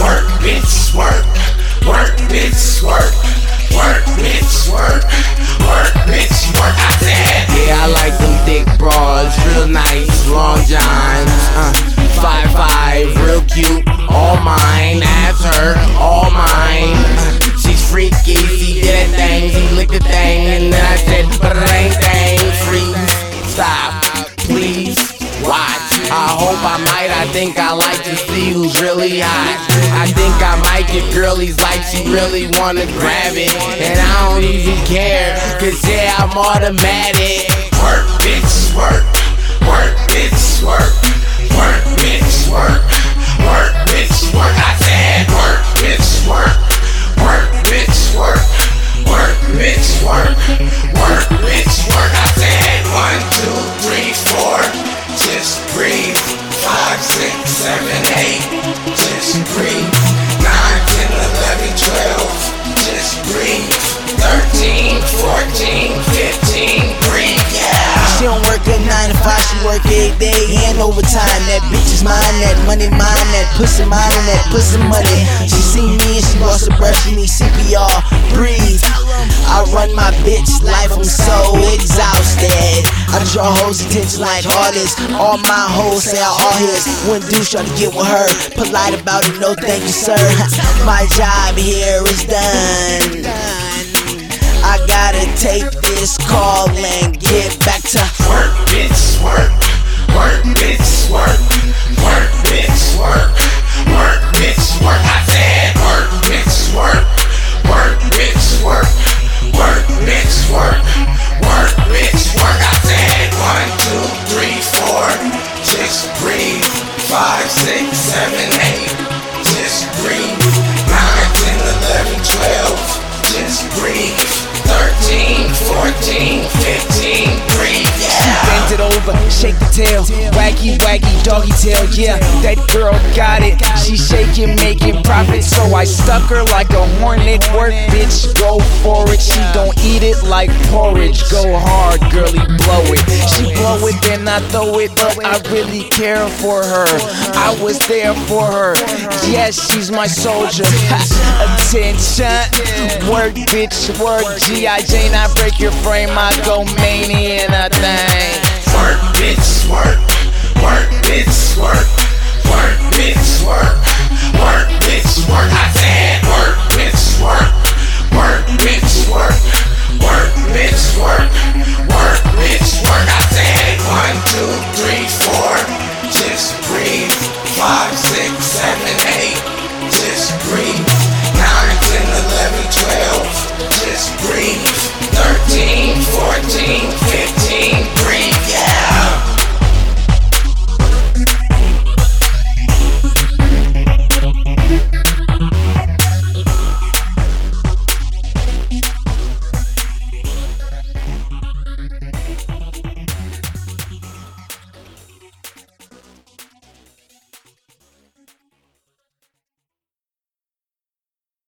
Work, bitch, work. Work, bitch, work. Work, bitch, work. Work, I might. I think I like to see who's really hot. I think I might get girlies like she really wanna grab it. And I don't even care, cause yeah, I'm automatic. work, bitch, work. Work, bitch, Breathe. Nine, ten, eleven, twelve. Just breathe. Thirteen, fourteen, fifteen. Breathe. Yeah. She don't work a 9 to 5, she work 8 day and overtime. That bitch is mine, that money mine, that pussy mine, and that pussy money. She see me and she lost her breath, she need CPR. Breathe. I run my bitch life, I'm so. Draw hoes' attention like artists. All my hoes say I all his. When do try to get with her, polite about it, no thank you, sir. My job here is done. I gotta take this call and get back to Work, bitch. Work, Breathe. Five, six, seven, eight. Just breathe. Nine, ten, eleven, twelve. Tail, waggy waggy doggy tail. Yeah, that girl got it. She shaking, making profit. So I stuck her like a hornet. Work, bitch, go for it. She gon' eat it like porridge. Go hard, girly, blow it. She blow it, then I throw it up. I really care for her. I was there for her. Yes, she's my soldier. Attention, work, bitch, work. G.I. Jane, I break your frame. I go mania in a bitch, work, work, bitch, work, work, bitch, work. I said work, bitch, work, work, bitch, work, work, bitch, work, work, bitch, work. I said one, two, three, four.